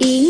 y